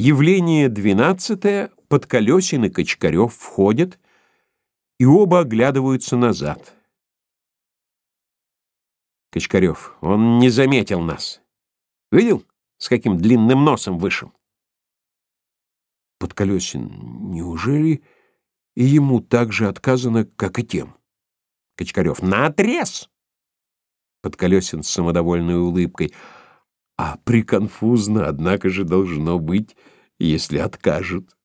Явление двенадцатое. Подколесин и Кочкарев входят, и оба оглядываются назад. Кочкарев. Он не заметил нас. Видел, с каким длинным носом вышел? Подколесин. Неужели и ему так же отказано, как и тем? Кочкарев. Наотрез! Подколесин с самодовольной улыбкой. А приконфузно, однако же, должно быть, если откажут.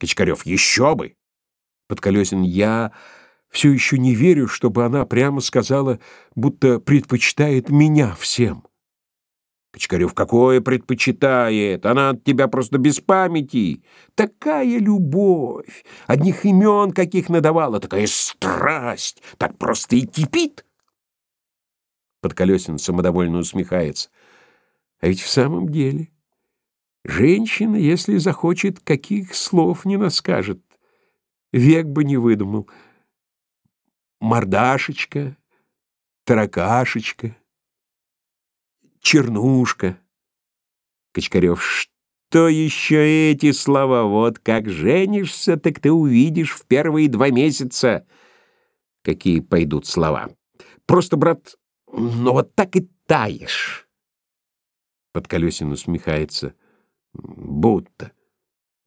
Кочкарев, еще бы! Подколесин, я все еще не верю, чтобы она прямо сказала, будто предпочитает меня всем. Кочкарев, какое предпочитает? Она от тебя просто без памяти. Такая любовь, одних имен каких надавала, такая страсть, так просто и кипит. Подколесин самодовольно усмехается. А ведь в самом деле женщина, если захочет, каких слов не наскажет. Век бы не выдумал. Мордашечка, таракашечка, чернушка. Кочкарев, что еще эти слова? Вот как женишься, так ты увидишь в первые два месяца, какие пойдут слова. Просто, брат, но вот так и таешь. Подколесин усмехается. Будто.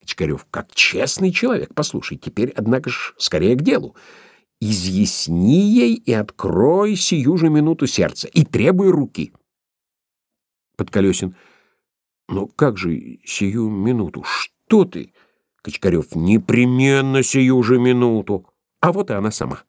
Чкарев, как честный человек. Послушай, теперь, однако ж, скорее к делу. Изъясни ей и открой сию же минуту сердца, и требуй руки. Подколесин. Ну как же сию минуту? Что ты? Кочкарев. Непременно сию же минуту. А вот и она сама.